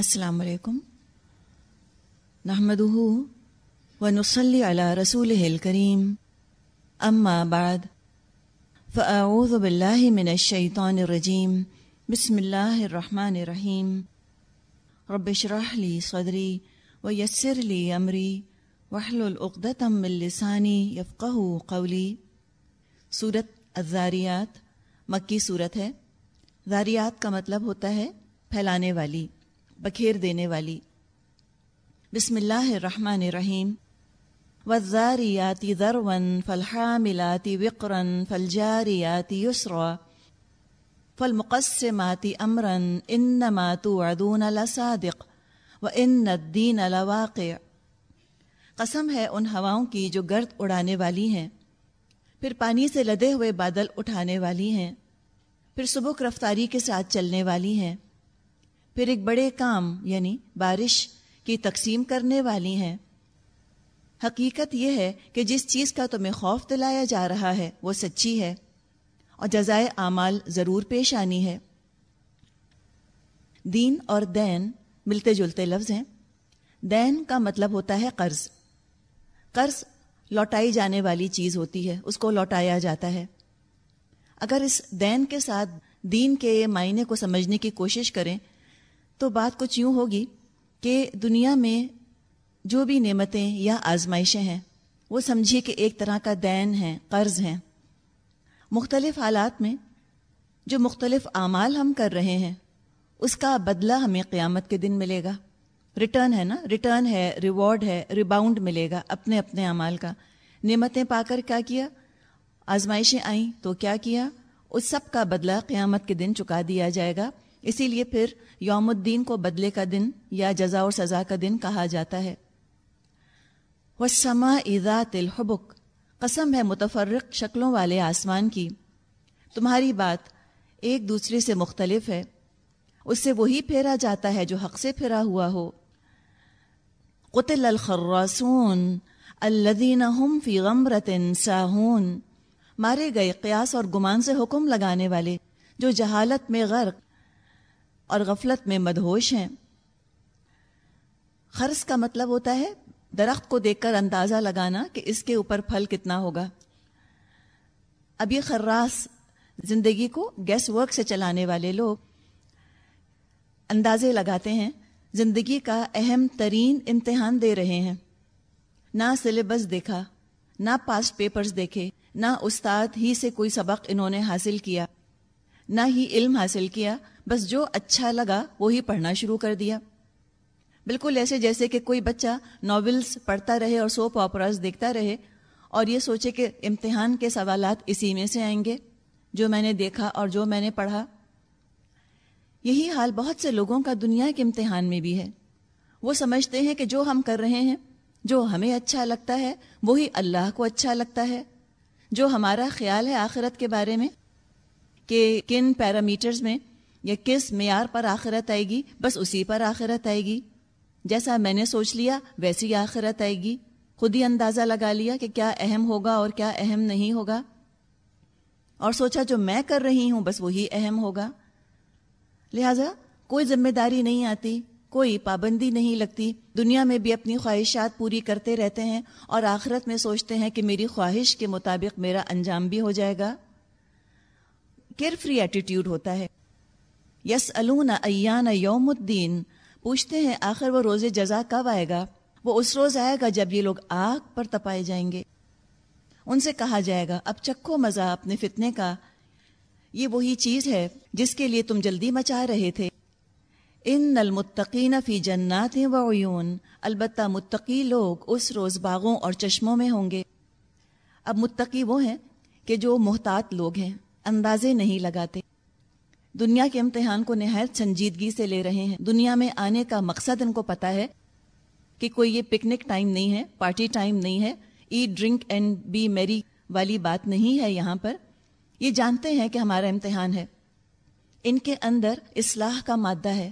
السلام علیکم۔ نحمد و نسلی علی رسول الکریم۔ اما بعد، فاعوذ باللہ من الشیطان الرجیم۔ بسم اللہ الرحمن الرحیم۔ رب اشرح لی صدری و یسر لی امری۔ وحلل عقدۃ من لسانی یفقہ قولی۔ صورت الزاریات مکی صورت ہے۔ زاریات کا مطلب ہوتا ہے پھیلانے والی۔ بکھیر دینے والی۔ بسم اللہ الرحمن الرحیم۔ وزاریاتی ذرون فلحاملاتی وقرن فلجاریاتی یسرا فالمقسمات امرا انما توعدون لصادق وان الدین لواقع۔ قسم ہے ان ہواؤں کی جو گرد اڑانے والی ہیں۔ پھر پانی سے لدے ہوئے بادل اٹھانے والی ہیں۔ پھر سبک رفتاری کے ساتھ چلنے والی ہیں۔ پھر ایک بڑے کام یعنی بارش کی تقسیم کرنے والی ہیں۔ حقیقت یہ ہے کہ جس چیز کا تمہیں خوف دلایا جا رہا ہے، وہ سچی ہے۔ اور جزائے اعمال ضرور پیش آنی ہے۔ دین اور دین ملتے جلتے لفظ ہیں۔ دین کا مطلب ہوتا ہے قرض۔ قرض لوٹائی جانے والی چیز ہوتی ہے، اس کو لوٹایا جاتا ہے۔ اگر اس دین کے ساتھ دین کے معنی کو سمجھنے کی کوشش کریں تو بات کچھ یوں ہوگی کہ دنیا میں جو بھی نعمتیں یا آزمائشیں ہیں، وہ سمجھیے کہ ایک طرح کا دین ہے قرض ہیں۔ مختلف حالات میں جو مختلف اعمال ہم کر رہے ہیں، اس کا بدلہ ہمیں قیامت کے دن ملے گا۔ ریٹرن ہے نا، ریٹرن ہے، ریوارڈ ہے، ریباؤنڈ ملے گا اپنے اپنے اعمال کا۔ نعمتیں پا کر کیا کیا؟ آزمائشیں آئیں تو کیا کیا؟ اس سب کا بدلہ قیامت کے دن چکا دیا جائے گا۔ اسی لیے پھر یوم الدین کو بدلے کا دن یا جزا اور سزا کا دن کہا جاتا ہے۔ وہ سما ایزا الحبک قسم ہے متفرق شکلوں والے آسمان کی۔ تمہاری بات ایک دوسرے سے مختلف ہے۔ اس سے وہی پھیرا جاتا ہے جو حق سے پھرا ہوا ہو۔ قتل الخراسون الدین فی غمرت ساہون مارے گئے قیاس اور گمان سے حکم لگانے والے جو جہالت میں غرق اور غفلت میں مدہوش ہیں۔ خرچ کا مطلب ہوتا ہے درخت کو دیکھ کر اندازہ لگانا کہ اس کے اوپر پھل کتنا ہوگا۔ اب یہ خراس زندگی کو گیس ورک سے چلانے والے لوگ اندازے لگاتے ہیں، زندگی کا اہم ترین امتحان دے رہے ہیں۔ نہ سلیبس دیکھا، نہ پاسٹ پیپرز دیکھے، نہ استاد ہی سے کوئی سبق انہوں نے حاصل کیا۔ نہ ہی علم حاصل کیا، بس جو اچھا لگا وہی پڑھنا شروع کر دیا۔ بالکل ایسے جیسے کہ کوئی بچہ ناولس پڑھتا رہے اور سوپ آپراز دیکھتا رہے اور یہ سوچے کہ امتحان کے سوالات اسی میں سے آئیں گے، جو میں نے دیکھا اور جو میں نے پڑھا۔ یہی حال بہت سے لوگوں کا دنیا کے امتحان میں بھی ہے۔ وہ سمجھتے ہیں کہ جو ہم کر رہے ہیں، جو ہمیں اچھا لگتا ہے، وہی اللہ کو اچھا لگتا ہے۔ جو ہمارا خیال ہے آخرت کے بارے میں کہ کن پیرامیٹرز میں یا کس معیار پر آخرت آئے گی؟ بس اسی پر آخرت آئے گی۔ جیسا میں نے سوچ لیا، ویسی آخرت آئے گی۔ خود ہی اندازہ لگا لیا کہ کیا اہم ہوگا اور کیا اہم نہیں ہوگا۔ اور سوچا جو میں کر رہی ہوں، بس وہی اہم ہوگا۔ لہذا کوئی ذمہ داری نہیں آتی، کوئی پابندی نہیں لگتی۔ دنیا میں بھی اپنی خواہشات پوری کرتے رہتے ہیں اور آخرت میں سوچتے ہیں کہ میری خواہش کے مطابق میرا انجام بھی ہو جائے گا۔ کیئر فری ایٹیٹیوڈ ہوتا ہے۔ یس ایان یوم الدین، پوچھتے ہیں آخر وہ روز جزا کب آئے گا؟ وہ اس روز آئے گا جب یہ لوگ آگ پر تپائے جائیں گے۔ ان سے کہا جائے گا، اب چکھو مزہ اپنے فتنے کا۔ یہ وہی چیز ہے جس کے لیے تم جلدی مچا رہے تھے۔ ان المتقین فی جنات و عیون، البتہ متقی لوگ اس روز باغوں اور چشموں میں ہوں گے۔ اب متقی وہ ہیں کہ جو محتاط لوگ ہیں۔ اندازے نہیں لگاتے۔ دنیا کے امتحان کو نہایت سنجیدگی سے لے رہے ہیں۔ دنیا میں آنے کا مقصد ان کو پتا ہے کہ کوئی یہ پکنک ٹائم نہیں ہے، پارٹی ٹائم نہیں ہے۔ ایٹ، ڈرنک اینڈ بی میری والی بات نہیں ہے یہاں پر۔ یہ جانتے ہیں کہ ہمارا امتحان ہے۔ ان کے اندر اصلاح کا مادہ ہے۔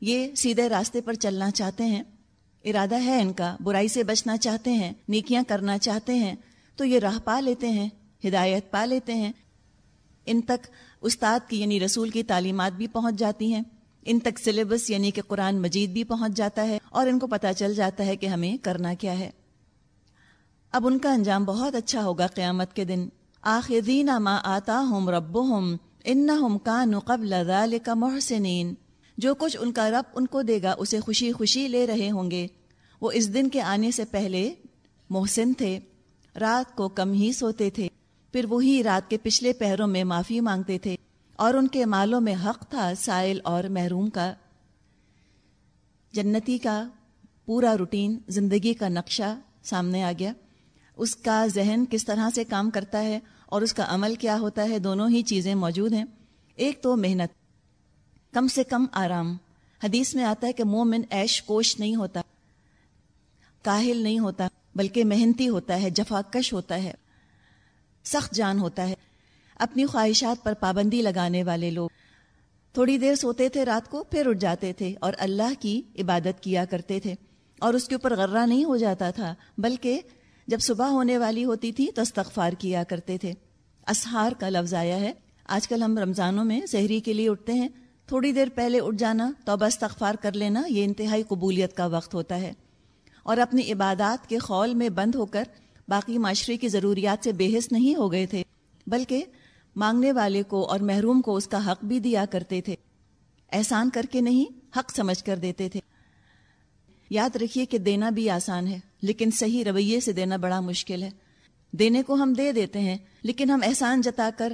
یہ سیدھے راستے پر چلنا چاہتے ہیں۔ ارادہ ہے ان کا، برائی سے بچنا چاہتے ہیں، نیکیاں کرنا چاہتے ہیں۔ تو یہ راہ پا لیتے ہیں، ہدایت پا لیتے ہیں۔ ان تک استاد کی یعنی رسول کی تعلیمات بھی پہنچ جاتی ہیں۔ ان تک سلیبس یعنی کہ قرآن مجید بھی پہنچ جاتا ہے اور ان کو پتہ چل جاتا ہے کہ ہمیں کرنا کیا ہے۔ اب ان کا انجام بہت اچھا ہوگا قیامت کے دن۔ آخرین ما آتا ہم رب ہم ان ہم کا نقب کا محسنین۔ جو کچھ ان کا رب ان کو دے گا اسے خوشی خوشی لے رہے ہوں گے۔ وہ اس دن کے آنے سے پہلے محسن تھے۔ رات کو کم ہی سوتے تھے۔ پھر وہی رات کے پچھلے پہروں میں معافی مانگتے تھے اور ان کے مالوں میں حق تھا سائل اور محروم کا۔ جنتی کا پورا روٹین، زندگی کا نقشہ سامنے آ گیا۔ اس کا ذہن کس طرح سے کام کرتا ہے اور اس کا عمل کیا ہوتا ہے، دونوں ہی چیزیں موجود ہیں۔ ایک تو محنت، کم سے کم آرام۔ حدیث میں آتا ہے کہ مومن ایش کوش نہیں ہوتا، کاہل نہیں ہوتا، بلکہ محنتی ہوتا ہے، جفا کش ہوتا ہے۔ سخت جان ہوتا ہے۔ اپنی خواہشات پر پابندی لگانے والے لوگ۔ تھوڑی دیر سوتے تھے رات کو، پھر اٹھ جاتے تھے اور اللہ کی عبادت کیا کرتے تھے۔ اور اس کے اوپر غرہ نہیں ہو جاتا تھا، بلکہ جب صبح ہونے والی ہوتی تھی تو استغفار کیا کرتے تھے۔ اسہار کا لفظ آیا ہے۔ آج کل ہم رمضانوں میں سحری کے لیے اٹھتے ہیں۔ تھوڑی دیر پہلے اٹھ جانا، توبہ استغفار کر لینا، یہ انتہائی قبولیت کا وقت ہوتا ہے۔ اور اپنی عبادات کے خول میں بند ہو کر باقی معاشرے کی ضروریات سے بے حص نہیں ہو گئے تھے، بلکہ مانگنے والے کو اور محروم کو اس کا حق بھی دیا کرتے تھے۔ احسان کر کے نہیں، حق سمجھ کر دیتے تھے۔ یاد رکھیے کہ دینا بھی آسان ہے، لیکن صحیح رویے سے دینا بڑا مشکل ہے۔ دینے کو ہم دے دیتے ہیں، لیکن ہم احسان جتا کر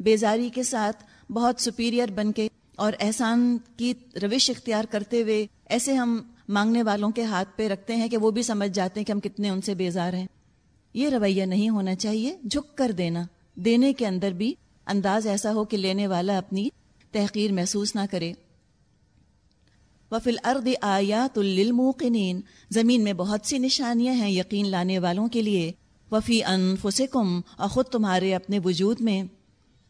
بیزاری کے ساتھ بہت سپیریئر بن کے اور احسان کی روش اختیار کرتے ہوئے ایسے ہم مانگنے والوں کے ہاتھ پہ رکھتے ہیں کہ وہ بھی سمجھ جاتے ہیں کہ ہم کتنے ان سے بیزار ہیں۔ یہ رویہ نہیں ہونا چاہیے، جھک کر دینا۔ دینے کے اندر بھی انداز ایسا ہو کہ لینے والا اپنی تحقیر محسوس نہ کرے۔ وفل ارد آیات للموقنین زمین میں بہت سی نشانیاں ہیں یقین لانے والوں کے لیے۔ وفی انفسکم اور خود تمہارے اپنے وجود میں۔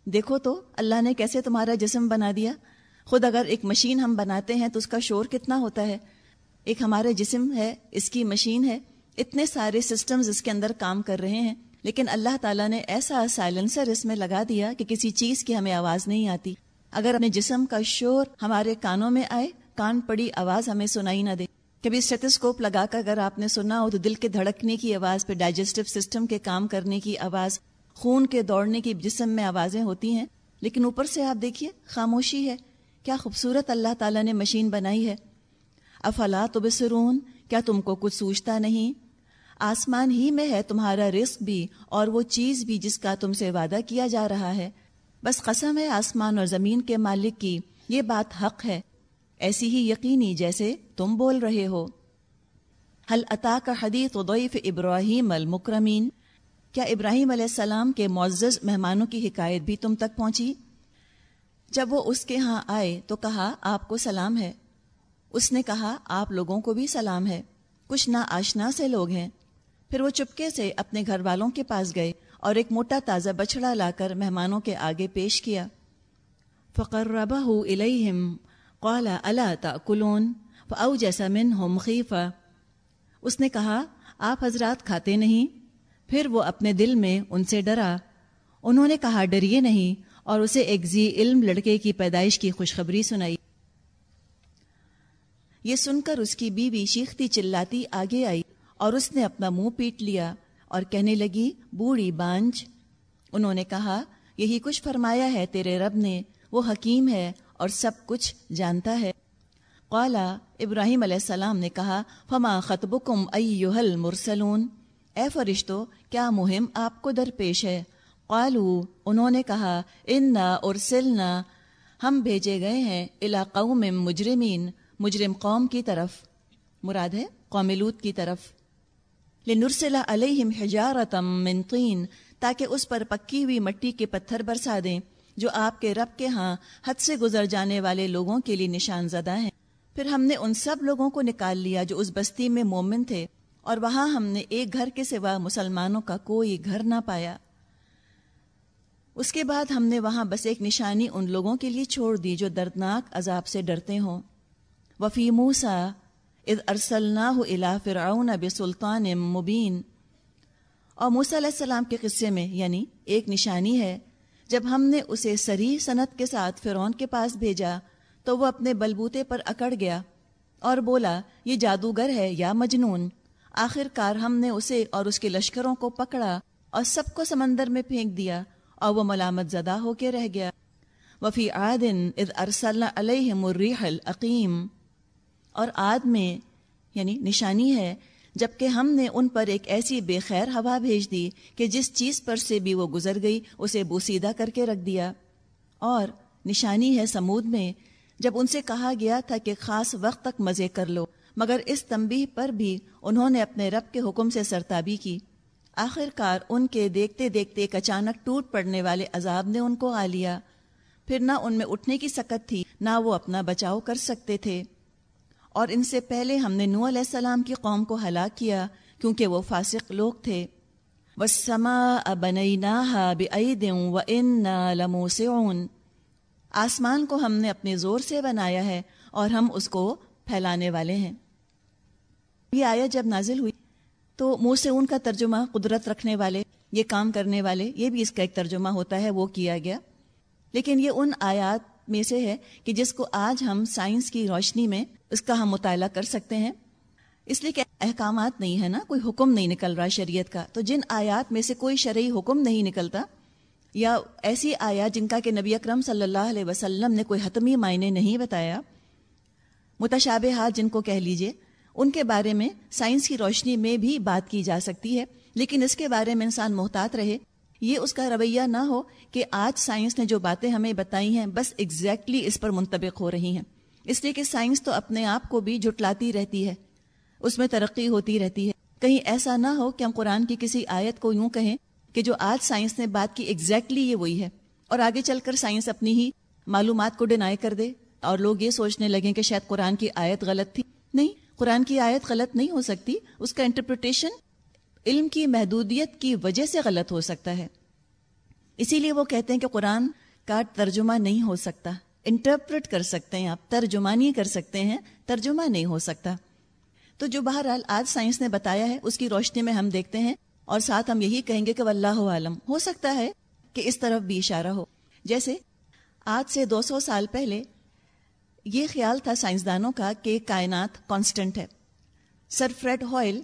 دیکھو تو، اللہ نے کیسے تمہارا جسم بنا دیا۔ خود اگر ایک مشین ہم بناتے ہیں تو اس کا شور کتنا ہوتا ہے۔ ایک ہمارے جسم ہے، اس کی مشین ہے، اتنے سارے سسٹمز اس کے اندر کام کر رہے ہیں۔ لیکن اللہ تعالیٰ نے ایسا سائلنسر اس میں لگا دیا کہ کسی چیز کی ہمیں آواز نہیں آتی۔ اگر اپنے جسم کا شور ہمارے کانوں میں آئے، کان پڑی آواز ہمیں سنائی نہ دے۔ کبھی اسٹیٹسکوپ لگا کر اگر آپ نے سنا ہو تو دل کے دھڑکنے کی آواز پہ ڈائجسٹو سسٹم کے کام کرنے کی آواز، خون کے دوڑنے کی جسم میں آوازیں ہوتی ہیں۔ لیکن اوپر سے آپ دیکھیے، خاموشی ہے۔ کیا خوبصورت اللہ تعالیٰ نے مشین بنائی ہے۔ افلا تو بسرون کیا تم کو کچھ سوچتا نہیں؟ آسمان ہی میں ہے تمہارا رزق بھی اور وہ چیز بھی جس کا تم سے وعدہ کیا جا رہا ہے۔ بس قسم ہے آسمان اور زمین کے مالک کی، یہ بات حق ہے۔ ایسی ہی یقینی جیسے تم بول رہے ہو۔ حل عطا کا حدیث ادویف ابراہیم المکرمین؟ کیا ابراہیم علیہ السلام کے معزز مہمانوں کی حکایت بھی تم تک پہنچی؟ جب وہ اس کے ہاں آئے تو کہا، آپ کو سلام ہے۔ اس نے کہا، آپ لوگوں کو بھی سلام ہے۔ کچھ نہ آشنا سے لوگ ہیں۔ پھر وہ چپکے سے اپنے گھر والوں کے پاس گئے اور ایک موٹا تازہ بچڑا لا کر مہمانوں کے آگے پیش کیا۔ فقر ربا قال اللہ تاکلون، فاوجس منهم خیفہ۔ اس نے کہا، آپ حضرات کھاتے نہیں؟ پھر وہ اپنے دل میں ان سے ڈرا۔ انہوں نے کہا، ڈریے نہیں۔ اور اسے ایک زی علم لڑکے کی پیدائش کی خوشخبری سنائی۔ یہ سن کر اس کی بیوی شیختی چلاتی آگے آئی اور اس نے اپنا منہ پیٹ لیا اور کہنے لگی، بوڑھی بانج۔ انہوں نے کہا، یہی کچھ فرمایا ہے تیرے رب نے۔ وہ حکیم ہے اور سب کچھ جانتا ہے۔ قالا ابراہیم علیہ السلام نے کہا، فما خطبکم ایوہل مرسلون اے فرشتو، کیا مہم آپ کو درپیش ہے؟ قالو، انہوں نے کہا، انا ارسلنا۔ ہم بھیجے گئے ہیں الى قوم مجرمین۔ مجرم قوم کی طرف، مراد ہے قوم لوت کی طرف۔ لنرسل علیہم حجارتا من طین، تاکہ اس پر پکی ہوئی مٹی کے پتھر برسا دیں، جو آپ کے رب کے ہاں حد سے گزر جانے والے لوگوں کے لیے نشان زدہ ہیں۔ پھر ہم نے ان سب لوگوں کو نکال لیا جو اس بستی میں مومن تھے، اور وہاں ہم نے ایک گھر کے سوا مسلمانوں کا کوئی گھر نہ پایا۔ اس کے بعد ہم نے وہاں بس ایک نشانی ان لوگوں کے لیے چھوڑ دی جو دردناک عذاب سے ڈرتے ہوں۔ وفی موسا اد ارسل الا فرعون بسلطان مبین۔ اور موسیٰ علیہ السلام کے قصے میں یعنی ایک نشانی ہے، جب ہم نے اسے سری صنعت کے ساتھ فرعون کے پاس بھیجا، تو وہ اپنے بلبوتے پر اکڑ گیا اور بولا، یہ جادوگر ہے یا مجنون؟ آخر کار ہم نے اسے اور اس کے لشکروں کو پکڑا اور سب کو سمندر میں پھینک دیا اور وہ ملامت زدہ ہو کے رہ گیا۔ وفی آدن اذ ارسلنا علیہم الریح العقیم۔ اور آد میں یعنی نشانی ہے، جبکہ ہم نے ان پر ایک ایسی بے خیر ہوا بھیج دی کہ جس چیز پر سے بھی وہ گزر گئی، اسے بوسیدہ کر کے رکھ دیا۔ اور نشانی ہے سمود میں، جب ان سے کہا گیا تھا کہ خاص وقت تک مزے کر لو، مگر اس تنبیہ پر بھی انہوں نے اپنے رب کے حکم سے سرتابی کی۔ آخر کار ان کے دیکھتے دیکھتے ایک اچانک ٹوٹ پڑنے والے عذاب نے ان کو آ لیا۔ پھر نہ ان میں اٹھنے کی سکت تھی، نہ وہ اپنا بچاؤ کر سکتے تھے۔ اور ان سے پہلے ہم نے نو علیہ السلام کی قوم کو ہلاک کیا کیونکہ وہ فاسق لوگ تھے۔ وسما ابنئی نہ و ان لموسعون۔ آسمان کو ہم نے اپنے زور سے بنایا ہے اور ہم اس کو پھیلانے والے ہیں۔ یہ آیا جب نازل ہوئی تو منہ سے ان کا ترجمہ قدرت رکھنے والے، یہ کام کرنے والے، یہ بھی اس کا ایک ترجمہ ہوتا ہے، وہ کیا گیا۔ لیکن یہ ان آیات میں سے ہے کہ جس کو آج ہم سائنس کی روشنی میں اس کا ہم مطالعہ کر سکتے ہیں۔ اس لیے کہ احکامات نہیں ہے نا، کوئی حکم نہیں نکل رہا شریعت کا۔ تو جن آیات میں سے کوئی شرعی حکم نہیں نکلتا، یا ایسی آیات جن کا کہ نبی اکرم صلی اللہ علیہ وسلم نے کوئی حتمی معنی نہیں بتایا، متشابہات جن کو کہہ لیجیے، ان کے بارے میں سائنس کی روشنی میں بھی بات کی جا سکتی ہے، لیکن اس کے بارے میں انسان محتاط رہے یہ اس کا رویہ نہ ہو کہ آج سائنس نے جو باتیں ہمیں بتائی ہیں، بس ایگزیکٹلی exactly اس پر منطبق ہو رہی ہیں۔ اس لیے کہ سائنس تو اپنے آپ کو بھی جٹلاتی رہتی ہے، اس میں ترقی ہوتی رہتی ہے۔ کہیں ایسا نہ ہو کہ ہم قرآن کی کسی آیت کو یوں کہیں کہ جو آج سائنس نے بات کی ایگزیکٹلی exactly یہ وہی ہے۔ اور آگے چل کر سائنس اپنی ہی معلومات کو ڈینائی کر دے اور لوگ یہ سوچنے لگیں کہ شاید قرآن کی آیت غلط تھی۔ نہیں، قرآن کی آیت غلط نہیں ہو سکتی۔ اس کا انٹرپریٹیشن علم کی محدودیت کی وجہ سے غلط ہو سکتا ہے۔ اسی لیے وہ کہتے ہیں کہ قرآن کا ترجمہ نہیں ہو سکتا۔ انٹرپریٹ کر سکتے ہیں آپ، ترجمانی کر سکتے ہیں، ترجمہ نہیں ہو سکتا۔ تو جو بہرحال آج سائنس نے بتایا ہے، اس کی روشنی میں ہم دیکھتے ہیں اور ساتھ ہم یہی کہیں گے کہ اللہ عالم۔ ہو سکتا ہے کہ اس طرف بھی اشارہ ہو۔ جیسے آج سے دو سو سال پہلے یہ خیال تھا سائنسدانوں کا کہ کائنات کانسٹنٹ ہے۔ سر فریڈ ہائل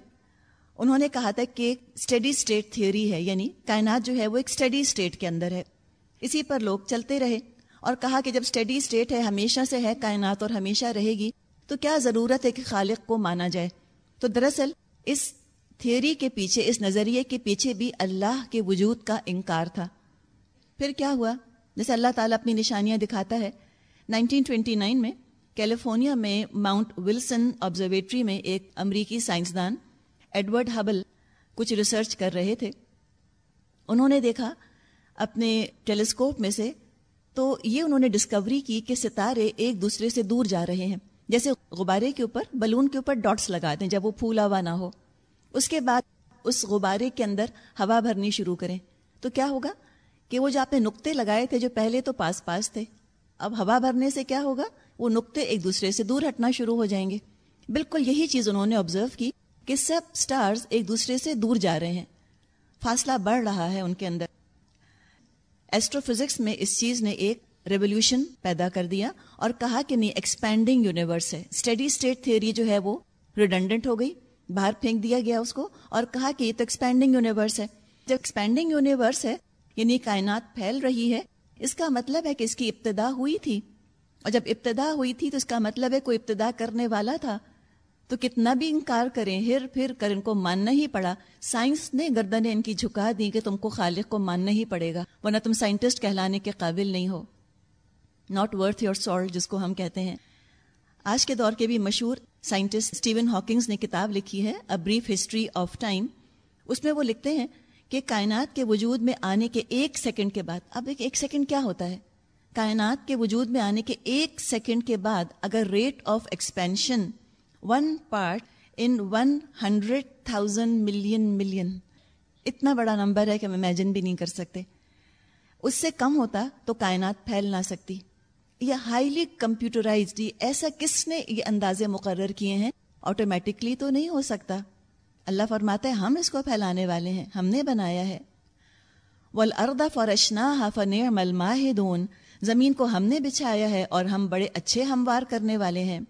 انہوں نے کہا تھا کہ اسٹڈی اسٹیٹ تھیوری ہے یعنی کائنات جو ہے وہ ایک اسٹڈی اسٹیٹ کے اندر ہے۔ اسی پر لوگ چلتے رہے اور کہا کہ جب اسٹڈی اسٹیٹ ہے، ہمیشہ سے ہے، کائنات اور ہمیشہ رہے گی، تو کیا ضرورت ہے کہ خالق کو مانا جائے؟ تو دراصل اس تھیوری کے پیچھے، اس نظریے کے پیچھے بھی اللہ کے وجود کا انکار تھا۔ پھر کیا ہوا؟ جیسے اللہ تعالیٰ اپنی نشانیاں دکھاتا ہے۔ 1929 میں کیلیفورنیا میں ماؤنٹ ولسن آبزرویٹری میں ایک امریکی سائنسدان ایڈورڈ ہبل کچھ ریسرچ کر رہے تھے۔ انہوں نے دیکھا اپنے ٹیلیسکوپ میں سے تو یہ انہوں نے ڈسکوری کی کہ ستارے ایک دوسرے سے دور جا رہے ہیں۔ جیسے غبارے کے اوپر بلون کے اوپر ڈاٹس لگاتے ہیں جب وہ پھولا ہوا نہ ہو۔ اس کے بعد اس غبارے کے اندر ہوا بھرنی شروع کریں۔ تو کیا ہوگا کہ وہ جو آپ نے نقطے لگائے تھے جو پہلے تو پاس پاس تھے، اب ہوا بھرنے سے کیا ہوگا؟ وہ نقطے ایک دوسرے سے دور ہٹنا شروع ہو جائیں گے۔ بالکل یہی چیز انہوں نے آبزرو کی۔ کہ سب سٹارز ایک دوسرے سے دور جا رہے ہیں۔ فاصلہ بڑھ رہا ہے ان کے اندر۔ ایسٹرو فزکس میں اس چیز نے ایک ریولیوشن پیدا کر دیا اور کہا کہ نہیں ایکسپینڈنگ یونیورس ہے۔ اسٹڈی اسٹیٹ تھیوری جو ہے وہ ریڈنڈنٹ ہو گئی، باہر پھینک دیا گیا اس کو اور کہا کہ یہ تو ایکسپینڈنگ یونیورس ہے۔ جب ایکسپینڈنگ یونیورس ہے یعنی کائنات پھیل رہی ہے، اس کا مطلب ہے کہ اس کی ابتدا ہوئی تھی۔ اور جب ابتدا ہوئی تھی تو اس کا مطلب ہے کوئی ابتدا کرنے والا تھا۔ تو کتنا بھی انکار کریں، ہر پھر کر ان کو ماننا ہی پڑا۔ سائنس نے گردنیں ان کی جھکا دی کہ تم کو خالق کو ماننا ہی پڑے گا، ورنہ تم سائنٹسٹ کہلانے کے قابل نہیں ہو۔ ناٹ ورتھ یور سالٹ جس کو ہم کہتے ہیں۔ آج کے دور کے بھی مشہور سائنٹسٹ اسٹیون ہاکنگز نے کتاب لکھی ہے a brief history of time اس میں وہ لکھتے ہیں کہ کائنات کے وجود میں آنے کے ایک سیکنڈ کے بعد، اب ایک ایک سیکنڈ کیا ہوتا ہے؟ کائنات کے وجود میں آنے کے ایک سیکنڈ کے بعد، اگر rate of expansion one part in one hundred thousand million million اتنا بڑا نمبر ہے کہ ہم امیجن بھی نہیں کر سکتے۔ اس سے کم ہوتا تو کائنات پھیل نہ سکتی۔ یہ ہائیلی کمپیوٹرائزڈ ایسا کس نے یہ اندازے مقرر کیے ہیں؟ آٹومیٹکلی تو نہیں ہو سکتا۔ اللہ فرماتا ہے، ہم اس کو پھیلانے والے ہیں، ہم نے بنایا ہے۔ ول اردا فرشنا فن مل ماہدون زمین کو ہم نے بچھایا ہے اور ہم بڑے اچھے ہموار کرنے والے ہیں۔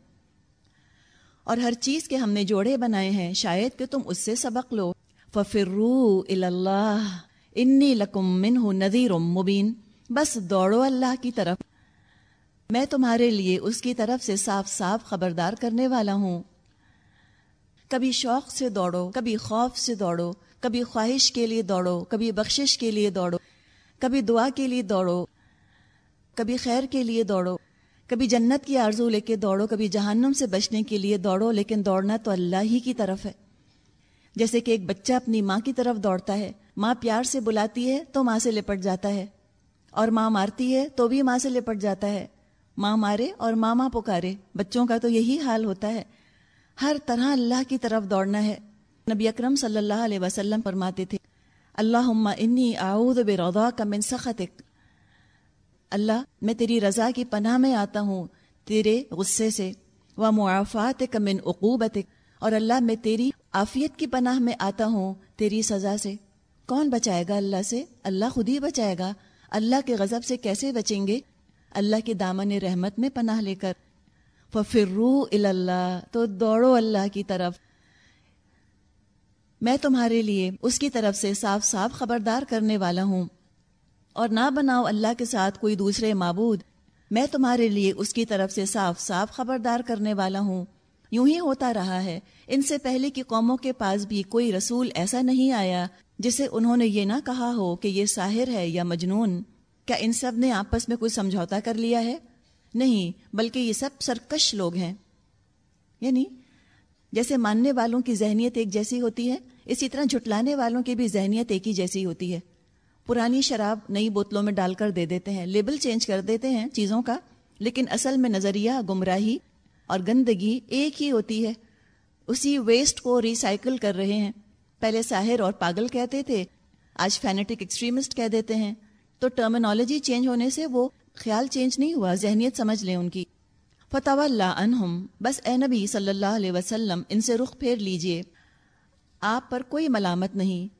اور ہر چیز کے ہم نے جوڑے بنائے ہیں، شاید کہ تم اس سے سبق لو۔ ففرو اللہ انی لکم منہ نذیر مبین بس دوڑو اللہ کی طرف۔ میں تمہارے لیے اس کی طرف سے صاف صاف خبردار کرنے والا ہوں۔ کبھی شوق سے دوڑو، کبھی خوف سے دوڑو، کبھی خواہش کے لیے دوڑو، کبھی بخشش کے لیے دوڑو، کبھی دعا کے لیے دوڑو، کبھی خیر کے لیے دوڑو۔ کبھی جنت کی آرزو لے کے دوڑو، کبھی جہنم سے بچنے کے لیے دوڑو، لیکن دوڑنا تو اللہ ہی کی طرف ہے۔ جیسے کہ ایک بچہ اپنی ماں کی طرف دوڑتا ہے، ماں پیار سے بلاتی ہے تو ماں سے لپٹ جاتا ہے، اور ماں مارتی ہے تو بھی ماں سے لپٹ جاتا ہے۔ ماں مارے اور ماں ماں پکارے، بچوں کا تو یہی حال ہوتا ہے۔ ہر طرح اللہ کی طرف دوڑنا ہے۔ نبی اکرم صلی اللہ علیہ وسلم فرماتے تھے اللہ انی اعوذ برضا کا من سخطک۔ اللہ، میں تیری رضا کی پناہ میں آتا ہوں، تیرے غصے سے۔ وہ معافات کا من عقوبتک اور اللہ، میں تیری عافیت کی پناہ میں آتا ہوں، تیری سزا سے۔ کون بچائے گا اللہ سے؟ اللہ خود ہی بچائے گا۔ اللہ کے غضب سے کیسے بچیں گے؟ اللہ کے دامن رحمت میں پناہ لے کر۔ ففرو اللہ تو دوڑو اللہ کی طرف۔ میں تمہارے لیے اس کی طرف سے صاف صاف خبردار کرنے والا ہوں۔ اور نہ بناؤ اللہ کے ساتھ کوئی دوسرے معبود۔ میں تمہارے لیے اس کی طرف سے صاف صاف خبردار کرنے والا ہوں۔ یوں ہی ہوتا رہا ہے۔ ان سے پہلے کی قوموں کے پاس بھی کوئی رسول ایسا نہیں آیا جسے انہوں نے یہ نہ کہا ہو کہ یہ ساحر ہے یا مجنون۔ کیا ان سب نے آپس میں کوئی سمجھوتا کر لیا ہے؟ نہیں، بلکہ یہ سب سرکش لوگ ہیں۔ یعنی جیسے ماننے والوں کی ذہنیت ایک جیسی ہوتی ہے، اسی طرح جھٹلانے والوں کی بھی ذہنیت ایک ہی جیسی ہوتی ہے۔ پرانی شراب نئی بوتلوں میں ڈال کر دے دیتے ہیں، لیبل چینج کر دیتے ہیں چیزوں کا، لیکن اصل میں نظریہ گمراہی اور گندگی ایک ہی ہوتی ہے۔ اسی ویسٹ کو ریسائکل کر رہے ہیں۔ پہلے ساحر اور پاگل کہتے تھے، آج فینیٹک ایکسٹریمسٹ کہہ دیتے ہیں۔ تو ٹرمنالوجی چینج ہونے سے وہ خیال چینج نہیں ہوا، ذہنیت سمجھ لیں ان کی۔ فتح اللہ عنہم، بس اے نبی صلی اللہ علیہ وسلم، ان سے رخ پھیر لیجیے۔ آپ پر کوئی ملامت نہیں۔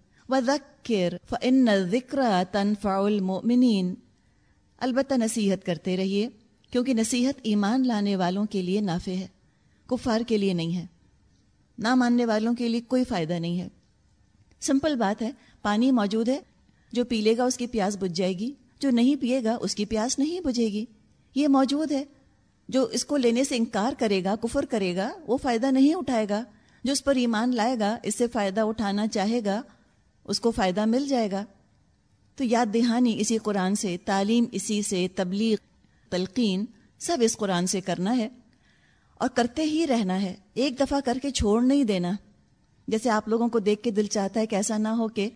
وَذَكِّرْ فَإِنَّ ذِكْرَ تَنْفَعُ الْمُؤْمِنِينَ البتہ نصیحت کرتے رہیے، کیونکہ نصیحت ایمان لانے والوں کے لیے نافع ہے، کفار کے لیے نہیں ہے۔ نہ ماننے والوں کے لیے کوئی فائدہ نہیں ہے۔ سمپل بات ہے، پانی موجود ہے، جو پی لے گا اس کی پیاس بجھ جائے گی، جو نہیں پیے گا اس کی پیاس نہیں بجھے گی۔ یہ موجود ہے، جو اس کو لینے سے انکار کرے گا، کفر کرے گا، وہ فائدہ نہیں اٹھائے گا۔ جو اس پر ایمان لائے گا، اس سے فائدہ اٹھانا چاہے گا اس کو فائدہ مل جائے گا۔ تو یاد دہانی، اسی قرآن سے، تعلیم اسی سے، تبلیغ، تلقین، سب اس قرآن سے کرنا ہے۔ اور کرتے ہی رہنا ہے۔ ایک دفعہ کر کے چھوڑ نہیں دینا۔ جیسے آپ لوگوں کو دیکھ کے دل چاہتا ہے کہ ایسا نہ ہو کہ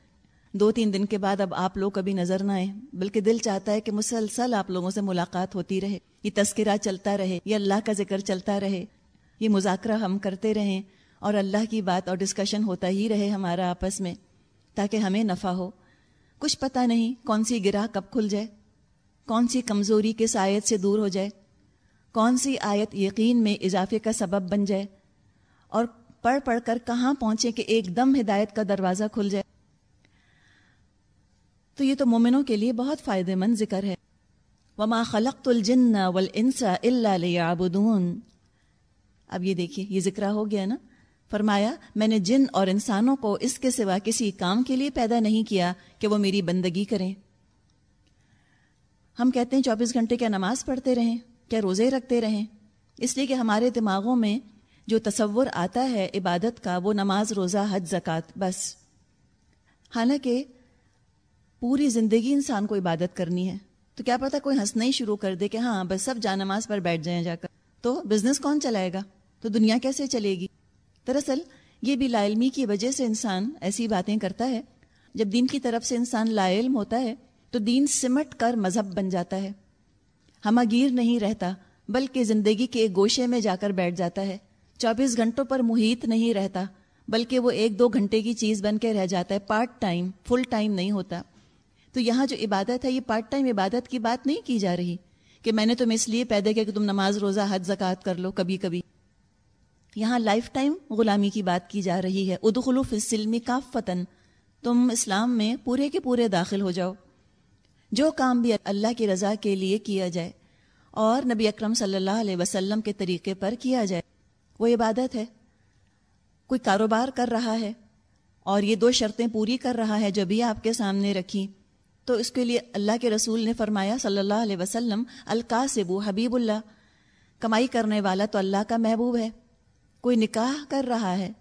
دو تین دن کے بعد اب آپ لوگ کبھی نظر نہ آئے بلکہ دل چاہتا ہے کہ مسلسل آپ لوگوں سے ملاقات ہوتی رہے۔ یہ تذکرہ چلتا رہے، یہ اللہ کا ذکر چلتا رہے۔ یہ مذاکرہ ہم کرتے رہیں اور اللہ کی بات اور ڈسکشن ہوتا ہی رہے ہمارا آپس میں۔ تاکہ ہمیں نفع ہو۔ کچھ پتہ نہیں کون سی گرہ کب کھل جائے، کون سی کمزوری کے سایت سے دور ہو جائے، کون سی آیت یقین میں اضافے کا سبب بن جائے، اور پڑھ پڑھ کر کہاں پہنچے کہ ایک دم ہدایت کا دروازہ کھل جائے۔ تو یہ تو مومنوں کے لیے بہت فائدہ مند ذکر ہے۔ وما خلقت الجن والانس الا ليعبدون۔ اب یہ دیکھیے، یہ ذکر ہو گیا نا۔ فرمایا، میں نے جن اور انسانوں کو اس کے سوا کسی کام کے لیے پیدا نہیں کیا کہ وہ میری بندگی کریں۔ ہم کہتے ہیں چوبیس گھنٹے کیا نماز پڑھتے رہیں، کیا روزے رکھتے رہیں۔ اس لیے کہ ہمارے دماغوں میں جو تصور آتا ہے عبادت کا، وہ نماز، روزہ، حج، زکوٰۃ، بس۔ حالانکہ پوری زندگی انسان کو عبادت کرنی ہے۔ تو کیا پتا کوئی ہنسنا ہی شروع کر دے کہ ہاں بس سب جا نماز پر بیٹھ جائیں جا کر۔ تو بزنس کون چلائے گا؟ تو دنیا کیسے چلے گی؟ دراصل یہ بھی لا علمی کی وجہ سے انسان ایسی باتیں کرتا ہے۔ جب دین کی طرف سے انسان لا علم ہوتا ہے، تو دین سمٹ کر مذہب بن جاتا ہے۔ ہمہ گیر نہیں رہتا، بلکہ زندگی کے ایک گوشے میں جا کر بیٹھ جاتا ہے۔ چوبیس گھنٹوں پر محیط نہیں رہتا، بلکہ وہ ایک دو گھنٹے کی چیز بن کے رہ جاتا ہے۔ پارٹ ٹائم، فل ٹائم نہیں ہوتا۔ تو یہاں جو عبادت ہے، یہ پارٹ ٹائم عبادت کی بات نہیں کی جا رہی کہ میں نے تم اس لیے پیدا کیا کہ تم نماز، روزہ حد زکوٰۃ کر لو کبھی کبھی۔ یہاں لائف ٹائم غلامی کی بات کی جا رہی ہے۔ ادخلو فی السلم کا فتن تم اسلام میں پورے کے پورے داخل ہو جاؤ۔ جو کام بھی اللہ کی رضا کے لیے کیا جائے اور نبی اکرم صلی اللہ علیہ وسلم کے طریقے پر کیا جائے، وہ عبادت ہے۔ کوئی کاروبار کر رہا ہے اور یہ دو شرطیں پوری کر رہا ہے جو بھی آپ کے سامنے رکھی تو اس کے لیے اللہ کے رسول نے فرمایا، صلی اللہ علیہ وسلم القاسب حبیب اللہ۔ کمائی کرنے والا تو اللہ کا محبوب ہے۔ کوئی نکاح کر رہا ہے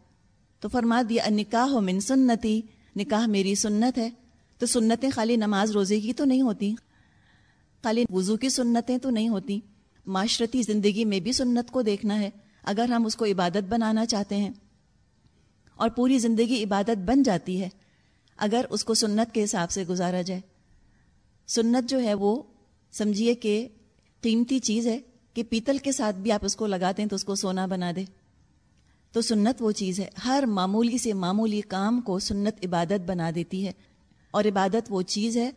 تو فرما دیا نکاح ہو من سنتی، نکاح میری سنت ہے۔ تو سنتیں خالی نماز روزے کی تو نہیں ہوتی، خالی وضو کی سنتیں تو نہیں ہوتی۔ معاشرتی زندگی میں بھی سنت کو دیکھنا ہے، اگر ہم اس کو عبادت بنانا چاہتے ہیں۔ اور پوری زندگی عبادت بن جاتی ہے، اگر اس کو سنت کے حساب سے گزارا جائے۔ سنت جو ہے وہ سمجھیے کہ قیمتی چیز ہے کہ پیتل کے ساتھ بھی آپ اس کو لگاتے ہیں تو اس کو سونا بنا دے۔ تو سنت وہ چیز ہے۔ ہر معمولی سے معمولی کام کو سنت عبادت بنا دیتی ہے۔ اور عبادت وہ چیز ہے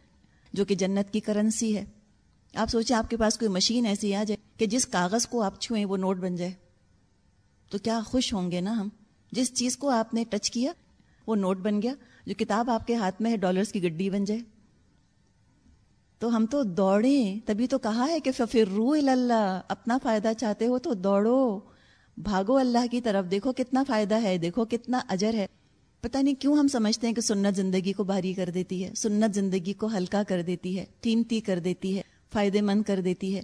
جو کہ جنت کی کرنسی ہے۔ آپ سوچیں آپ کے پاس کوئی مشین ایسی آ جائے کہ جس کاغذ کو آپ چھوئیں وہ نوٹ بن جائے۔ تو کیا خوش ہوں گے نا ہم۔ جس چیز کو آپ نے ٹچ کیا وہ نوٹ بن گیا۔ جو کتاب آپ کے ہاتھ میں ہے ڈالرز کی گڈی بن جائے۔ تو ہم تو دوڑیں۔ تبھی تو کہا ہے کہ ففر رو اللہ۔ اپنا فائدہ چاہتے ہو تو دوڑو۔ بھاگو اللہ کی طرف، دیکھو کتنا فائدہ ہے، دیکھو کتنا اجر ہے۔ پتہ نہیں کیوں ہم سمجھتے ہیں کہ سنت زندگی کو بھاری کر دیتی ہے، سنت زندگی کو ہلکا کر دیتی ہے، قیمتی کر دیتی ہے، فائدے مند کر دیتی ہے۔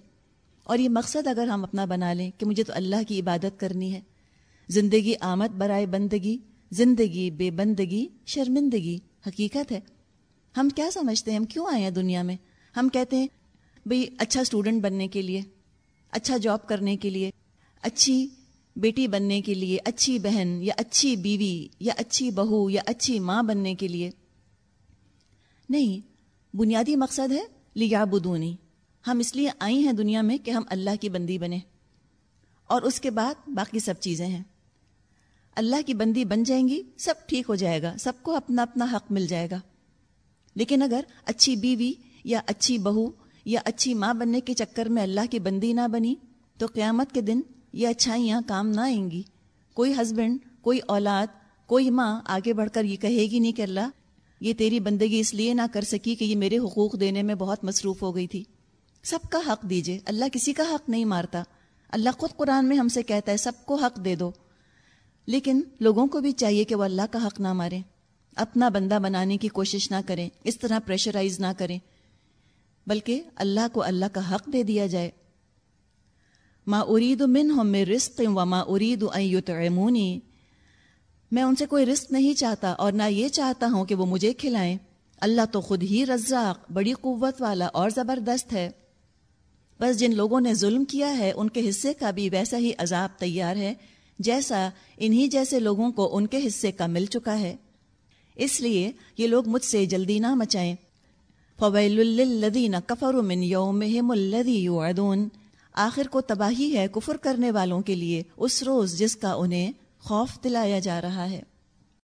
اور یہ مقصد اگر ہم اپنا بنا لیں کہ مجھے تو اللہ کی عبادت کرنی ہے، زندگی آمد برائے بندگی، زندگی بے بندگی، شرمندگی حقیقت ہے۔ ہم کیا سمجھتے ہیں؟ ہم کیوں آئے ہیں دنیا میں؟ ہم کہتے ہیں بھئی اچھا اسٹوڈنٹ بننے کے لیے اچھا جاب کرنے کے لیے، اچھی بیٹی بننے کے لیے، اچھی بہن یا اچھی بیوی یا اچھی بہو یا اچھی ماں بننے کے لیے۔ نہیں، بنیادی مقصد ہے لیا بدونی ہم اس لیے آئی ہیں دنیا میں کہ ہم اللہ کی بندی بنے اور اس کے بعد باقی سب چیزیں ہیں۔ اللہ کی بندی بن جائیں گی، سب ٹھیک ہو جائے گا، سب کو اپنا اپنا حق مل جائے گا۔ لیکن اگر اچھی بیوی یا اچھی بہو یا اچھی ماں بننے کے چکر میں اللہ کی بندی نہ بنی، تو قیامت کے دن یہ اچھائیاں کام نہ آئیں گی۔ کوئی ہسبینڈ، کوئی اولاد، کوئی ماں آگے بڑھ کر یہ کہے گی نہیں کہ اللہ، یہ تیری بندگی اس لیے نہ کر سکی کہ یہ میرے حقوق دینے میں بہت مصروف ہو گئی تھی۔ سب کا حق دیجیے۔ اللہ کسی کا حق نہیں مارتا۔ اللہ خود قرآن میں ہم سے کہتا ہے، سب کو حق دے دو۔ لیکن لوگوں کو بھی چاہیے کہ وہ اللہ کا حق نہ ماریں۔ اپنا بندہ بنانے کی کوشش نہ کریں۔ اس طرح پریشرائز نہ کریں۔ بلکہ اللہ کو اللہ کا حق دے دیا جائے۔ ما ارید من ہم میں رسق و ما ارید یطعمونی میں ان سے کوئی رزق نہیں چاہتا اور نہ یہ چاہتا ہوں کہ وہ مجھے کھلائیں۔ اللہ تو خود ہی رزاق، بڑی قوت والا اور زبردست ہے۔ بس جن لوگوں نے ظلم کیا ہے، ان کے حصے کا بھی ویسا ہی عذاب تیار ہے، جیسا انہی جیسے لوگوں کو ان کے حصے کا مل چکا ہے۔ اس لیے یہ لوگ مجھ سے جلدی نہ مچائیں۔ فویل الدین کفر من یوم الدی یوعدون آخر کو تباہی ہے کفر کرنے والوں کے لیے اس روز جس کا انہیں خوف دلایا جا رہا ہے۔